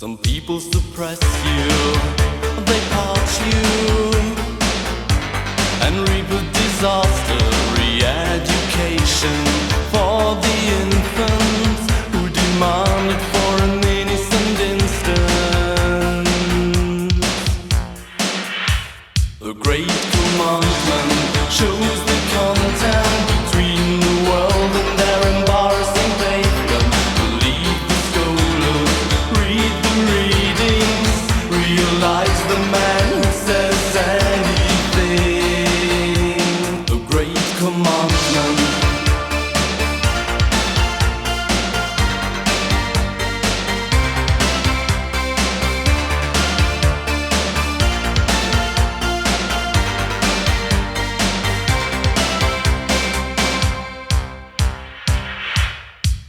Some people suppress you, they part you, and reap a disaster.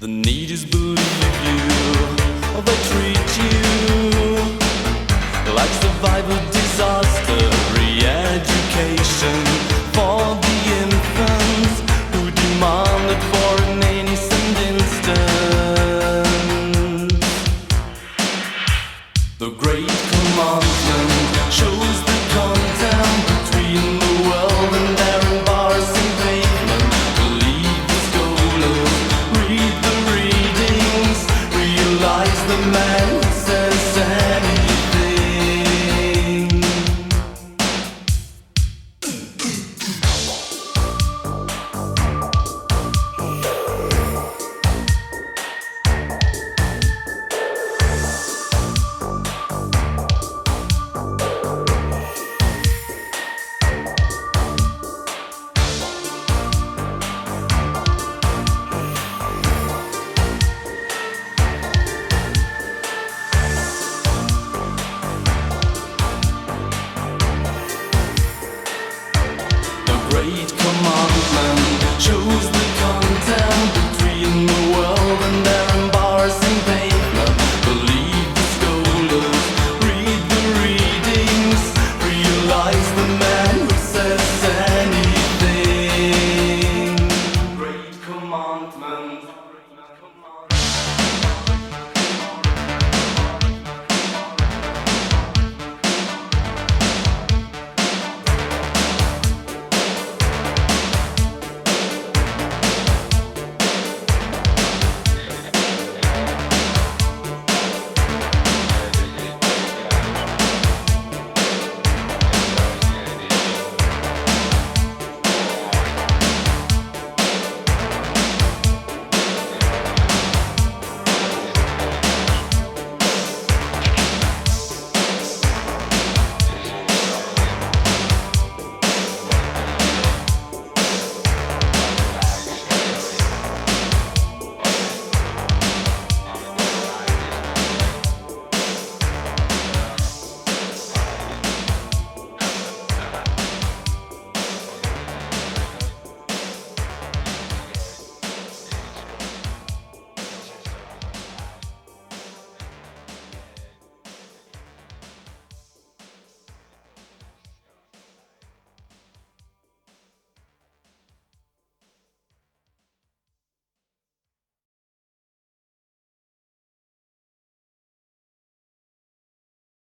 The need is believe you, or they treat you lies the man says